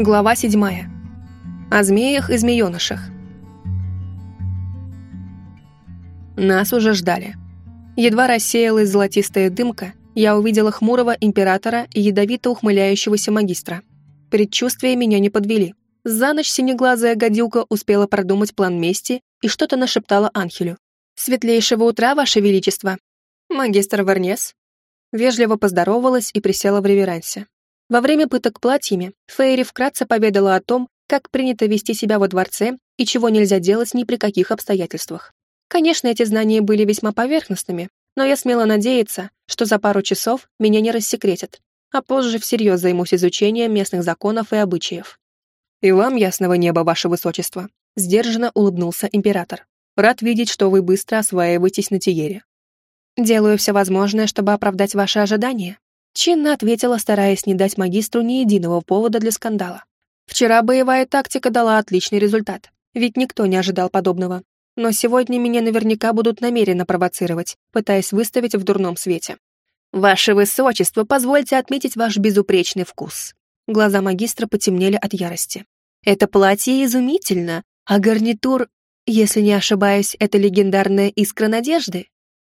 Глава 7. О змеях и змеенышах. Нас уже ждали. Едва рассеялась золотистая дымка, я увидела хмурого императора и ядовито ухмыляющегося магистра. Предчувствия меня не подвели. За ночь синеглазая гадюка успела продумать план мести и что-то нашептала Анхелю. «Светлейшего утра, Ваше Величество!» «Магистр Варнес?» Вежливо поздоровалась и присела в реверансе. Во время пыток платьями Фейри вкратце поведала о том, как принято вести себя во дворце и чего нельзя делать ни при каких обстоятельствах. Конечно, эти знания были весьма поверхностными, но я смела надеяться, что за пару часов меня не рассекретят, а позже всерьез займусь изучением местных законов и обычаев. «И вам ясного неба, ваше высочество», — сдержанно улыбнулся император. «Рад видеть, что вы быстро осваиваетесь на Тиере». «Делаю все возможное, чтобы оправдать ваши ожидания», Чинно ответила, стараясь не дать магистру ни единого повода для скандала. Вчера боевая тактика дала отличный результат, ведь никто не ожидал подобного. Но сегодня меня наверняка будут намеренно провоцировать, пытаясь выставить в дурном свете. «Ваше высочество, позвольте отметить ваш безупречный вкус». Глаза магистра потемнели от ярости. «Это платье изумительно, а гарнитур, если не ошибаюсь, это легендарная искра надежды?»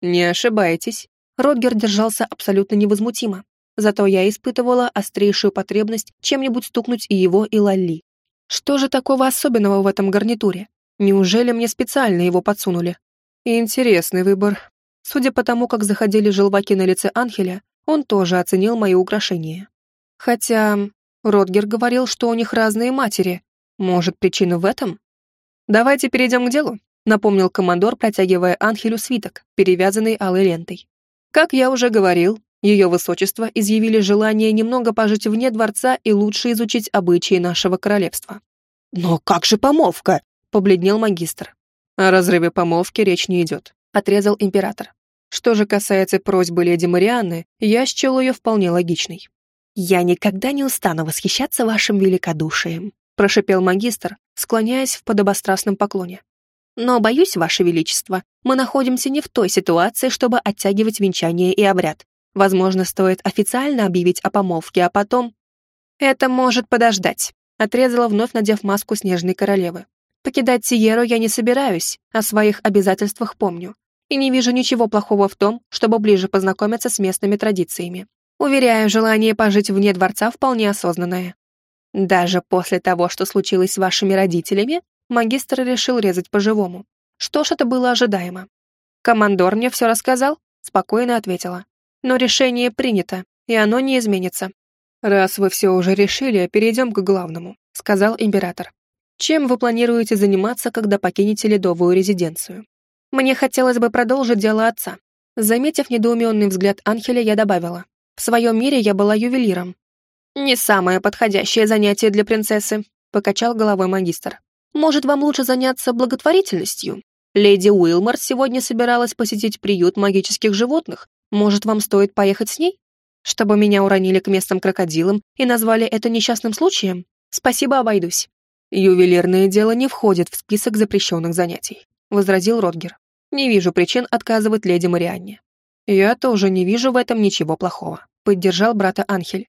«Не ошибаетесь», Ротгер держался абсолютно невозмутимо. Зато я испытывала острейшую потребность чем-нибудь стукнуть и его, и Лалли. Что же такого особенного в этом гарнитуре? Неужели мне специально его подсунули? Интересный выбор. Судя по тому, как заходили желваки на лице Анхеля, он тоже оценил мои украшения. Хотя Ротгер говорил, что у них разные матери. Может, причина в этом? Давайте перейдем к делу, напомнил командор, протягивая Анхелю свиток, перевязанный алой лентой. Как я уже говорил, ее высочество изъявили желание немного пожить вне дворца и лучше изучить обычаи нашего королевства. «Но как же помолвка?» — побледнел магистр. «О разрыве помолвки речь не идет», — отрезал император. Что же касается просьбы леди Марианны, я счел ее вполне логичной. «Я никогда не устану восхищаться вашим великодушием», — прошипел магистр, склоняясь в подобострастном поклоне. Но, боюсь, Ваше Величество, мы находимся не в той ситуации, чтобы оттягивать венчание и обряд. Возможно, стоит официально объявить о помолвке, а потом... Это может подождать, отрезала, вновь надев маску снежной королевы. Покидать Сиеру я не собираюсь, о своих обязательствах помню. И не вижу ничего плохого в том, чтобы ближе познакомиться с местными традициями. Уверяю, желание пожить вне дворца вполне осознанное. Даже после того, что случилось с вашими родителями, магистр решил резать по-живому. Что ж, это было ожидаемо. «Командор мне все рассказал?» — спокойно ответила. «Но решение принято, и оно не изменится». «Раз вы все уже решили, перейдем к главному», — сказал император. «Чем вы планируете заниматься, когда покинете ледовую резиденцию?» «Мне хотелось бы продолжить дело отца». Заметив недоуменный взгляд Анхеля, я добавила. «В своем мире я была ювелиром». «Не самое подходящее занятие для принцессы», — покачал головой магистр. Может, вам лучше заняться благотворительностью? Леди Уилмор сегодня собиралась посетить приют магических животных. Может, вам стоит поехать с ней? Чтобы меня уронили к местным крокодилам и назвали это несчастным случаем? Спасибо, обойдусь. Ювелирное дело не входит в список запрещенных занятий, возразил Ротгер. Не вижу причин отказывать леди Марианне. Я тоже не вижу в этом ничего плохого, поддержал брата Анхель.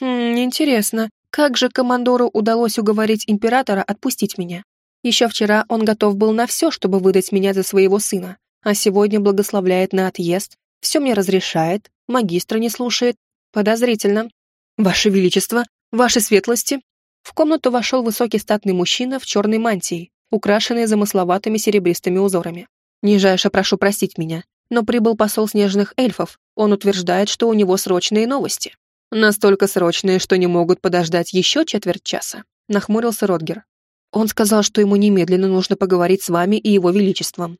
Хм, интересно, как же командору удалось уговорить императора отпустить меня? Еще вчера он готов был на все, чтобы выдать меня за своего сына, а сегодня благословляет на отъезд, все мне разрешает, магистра не слушает. Подозрительно. Ваше Величество, Ваши светлости. В комнату вошел высокий статный мужчина в черной мантии, украшенной замысловатыми серебристыми узорами. Нижайше прошу простить меня, но прибыл посол снежных эльфов. Он утверждает, что у него срочные новости. Настолько срочные, что не могут подождать еще четверть часа, нахмурился Ротгер. Он сказал, что ему немедленно нужно поговорить с вами и его величеством.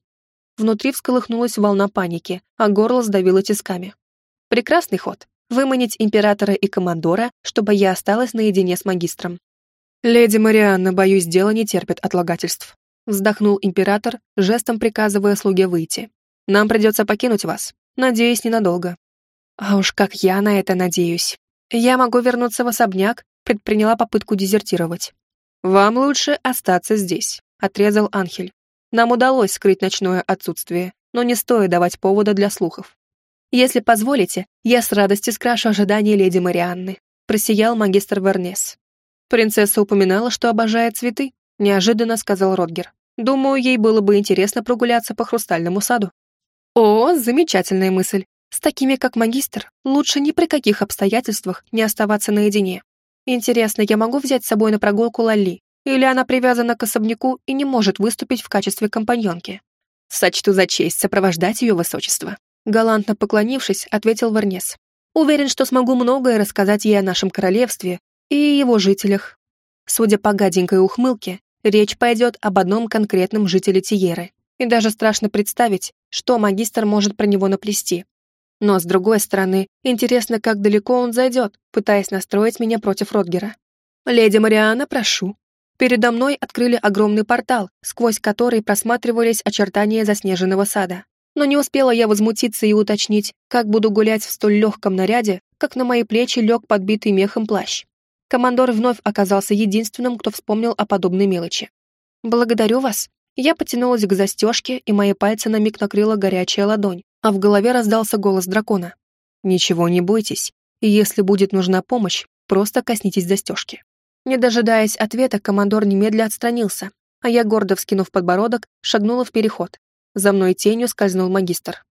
Внутри всколыхнулась волна паники, а горло сдавило тисками. Прекрасный ход. Выманить императора и командора, чтобы я осталась наедине с магистром. «Леди Марианна, боюсь, дело не терпит отлагательств», вздохнул император, жестом приказывая слуге выйти. «Нам придется покинуть вас. Надеюсь, ненадолго». А уж как я на это надеюсь. Я могу вернуться в особняк, предприняла попытку дезертировать. Вам лучше остаться здесь, отрезал Анхель. Нам удалось скрыть ночное отсутствие, но не стоит давать повода для слухов. Если позволите, я с радостью скрашу ожидания леди Марианны, просиял магистр Вернес. Принцесса упоминала, что обожает цветы, неожиданно сказал Родгер. Думаю, ей было бы интересно прогуляться по хрустальному саду. О, замечательная мысль. С такими, как магистр, лучше ни при каких обстоятельствах не оставаться наедине. Интересно, я могу взять с собой на прогулку Лали? Или она привязана к особняку и не может выступить в качестве компаньонки? Сочту за честь сопровождать ее высочество. Галантно поклонившись, ответил Варнес. Уверен, что смогу многое рассказать ей о нашем королевстве и его жителях. Судя по гаденькой ухмылке, речь пойдет об одном конкретном жителе Тиеры. И даже страшно представить, что магистр может про него наплести. Но, с другой стороны, интересно, как далеко он зайдет, пытаясь настроить меня против Ротгера. «Леди Мариана, прошу». Передо мной открыли огромный портал, сквозь который просматривались очертания заснеженного сада. Но не успела я возмутиться и уточнить, как буду гулять в столь легком наряде, как на мои плечи лег подбитый мехом плащ. Командор вновь оказался единственным, кто вспомнил о подобной мелочи. «Благодарю вас». Я потянулась к застежке, и мои пальцы на миг накрыла горячая ладонь, а в голове раздался голос дракона. «Ничего не бойтесь, и если будет нужна помощь, просто коснитесь застежки». Не дожидаясь ответа, командор немедля отстранился, а я, гордо вскинув подбородок, шагнула в переход. За мной тенью скользнул магистр.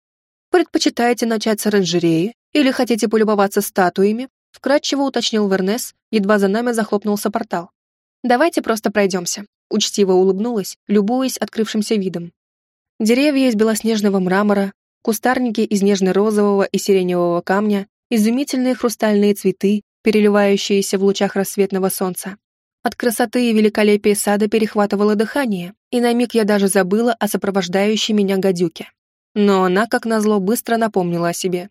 «Предпочитаете начать с оранжереи или хотите полюбоваться статуями?» вкратчиво уточнил Вернес, едва за нами захлопнулся портал. «Давайте просто пройдемся», учтиво улыбнулась, любуясь открывшимся видом. Деревья из белоснежного мрамора, кустарники из нежно-розового и сиреневого камня, изумительные хрустальные цветы, переливающиеся в лучах рассветного солнца. От красоты и великолепия сада перехватывало дыхание, и на миг я даже забыла о сопровождающей меня гадюке. Но она, как назло, быстро напомнила о себе.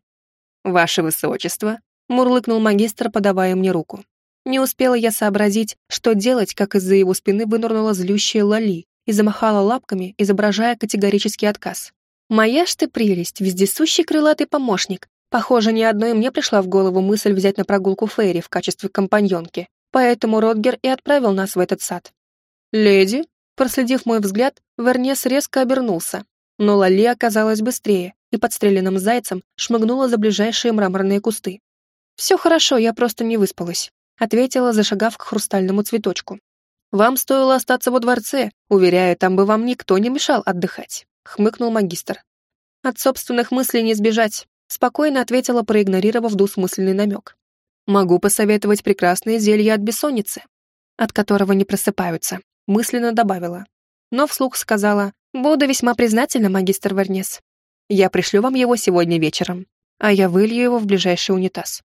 «Ваше высочество», — мурлыкнул магистр, подавая мне руку. Не успела я сообразить, что делать, как из-за его спины вынырнула злющая Лали и замахала лапками, изображая категорический отказ. Моя ж ты прелесть, вездесущий крылатый помощник. Похоже, ни одной мне пришла в голову мысль взять на прогулку Фейри в качестве компаньонки, поэтому Ротгер и отправил нас в этот сад. «Леди?» Проследив мой взгляд, Вернес резко обернулся, но Лали оказалась быстрее и подстреленным зайцем шмыгнула за ближайшие мраморные кусты. «Все хорошо, я просто не выспалась», ответила, зашагав к хрустальному цветочку. «Вам стоило остаться во дворце, уверяю, там бы вам никто не мешал отдыхать» хмыкнул магистр. От собственных мыслей не сбежать, спокойно ответила, проигнорировав двусмысленный намек. Могу посоветовать прекрасное зелье от бессонницы, от которого не просыпаются, мысленно добавила. Но вслух сказала, буду весьма признательна, магистр Варнес. Я пришлю вам его сегодня вечером, а я вылью его в ближайший унитаз.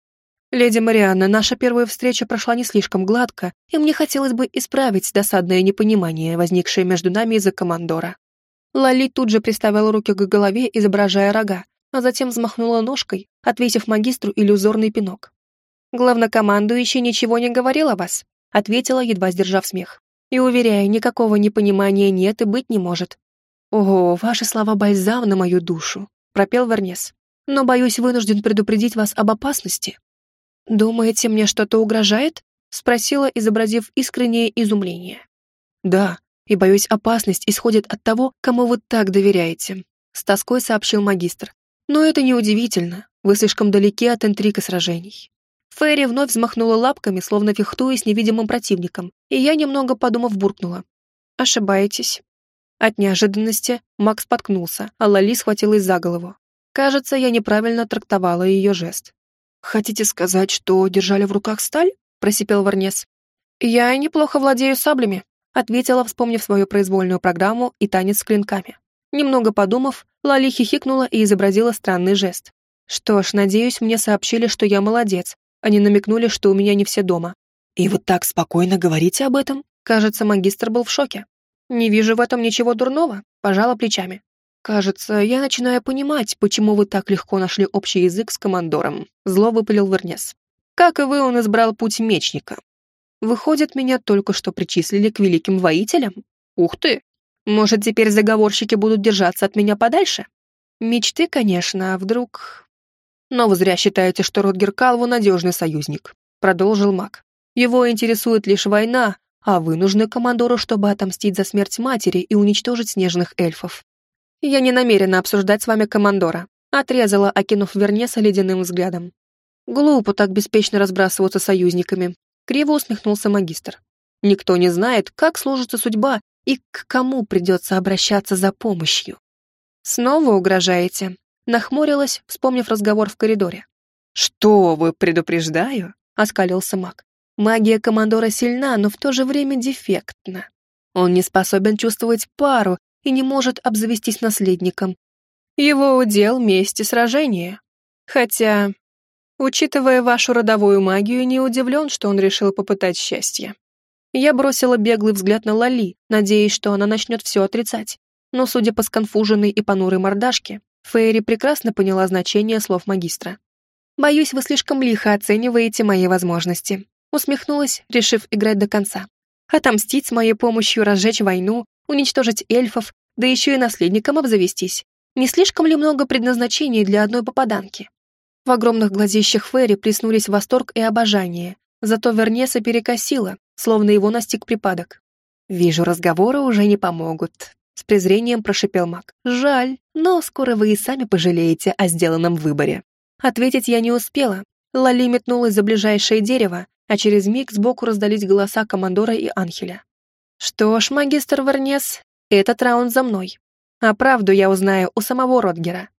«Леди Марианна, наша первая встреча прошла не слишком гладко, и мне хотелось бы исправить досадное непонимание, возникшее между нами из-за командора. Лали тут же приставила руки к голове, изображая рога, а затем взмахнула ножкой, отвесив магистру иллюзорный пинок. «Главнокомандующий ничего не говорил о вас», ответила, едва сдержав смех. «И, уверяю, никакого непонимания нет и быть не может». «Ого, ваши слова бальзам на мою душу», пропел Вернес. «Но, боюсь, вынужден предупредить вас об опасности». «Думаете, мне что-то угрожает?» спросила, изобразив искреннее изумление. «Да, и, боюсь, опасность исходит от того, кому вы так доверяете», — с тоской сообщил магистр. «Но это неудивительно. Вы слишком далеки от интриг сражений». Ферри вновь взмахнула лапками, словно фехтуя с невидимым противником, и я, немного подумав, буркнула. «Ошибаетесь». От неожиданности Макс споткнулся, а Лали схватилась за голову. Кажется, я неправильно трактовала ее жест. «Хотите сказать, что держали в руках сталь?» — просипел Варнес. «Я неплохо владею саблями», ответила, вспомнив свою произвольную программу и танец с клинками. Немного подумав, Лали хихикнула и изобразила странный жест. Что ж, надеюсь, мне сообщили, что я молодец. Они намекнули, что у меня не все дома. И вот так спокойно говорите об этом? Кажется, магистр был в шоке. Не вижу в этом ничего дурного, пожала плечами. Кажется, я начинаю понимать, почему вы так легко нашли общий язык с командором. Зло выпалил Вернес. Как и вы, он избрал путь мечника. Выходит, меня только что причислили к великим воителям? Ух ты! Может, теперь заговорщики будут держаться от меня подальше? Мечты, конечно, а вдруг... Но вы зря считаете, что Ротгер Калву надежный союзник, продолжил маг. Его интересует лишь война, а вы нужны командору, чтобы отомстить за смерть матери и уничтожить снежных эльфов. Я не намерена обсуждать с вами командора, отрезала, окинув Вернеса ледяным взглядом. Глупо так беспечно разбрасываться союзниками. Криво усмехнулся магистр. Никто не знает, как сложится судьба и к кому придется обращаться за помощью. Снова угрожаете? Нахмурилась, вспомнив разговор в коридоре. «Что вы, предупреждаю?» — оскалился маг. «Магия командора сильна, но в то же время дефектна. Он не способен чувствовать пару и не может обзавестись наследником. Его удел — месть и сражение. Хотя, учитывая вашу родовую магию, не удивлен, что он решил попытать счастье. Я бросила беглый взгляд на Лали, надеясь, что она начнет все отрицать. Но, судя по сконфуженной и понурой мордашке, Фейри прекрасно поняла значение слов магистра. «Боюсь, вы слишком лихо оцениваете мои возможности», усмехнулась, решив играть до конца. «Отомстить с моей помощью, разжечь войну, уничтожить эльфов, да еще и наследником обзавестись. Не слишком ли много предназначений для одной попаданки? В огромных глазищах Ферри плеснулись восторг и обожание, зато Вернеса перекосила, словно его настиг припадок. «Вижу, разговоры уже не помогут», — с презрением прошипел маг. «Жаль, но скоро вы и сами пожалеете о сделанном выборе». Ответить я не успела. Лали метнулась за ближайшее дерево, а через миг сбоку раздались голоса командора и Анхеля. «Что ж, магистр Вернес, этот раунд за мной. А правду я узнаю у самого Ротгера.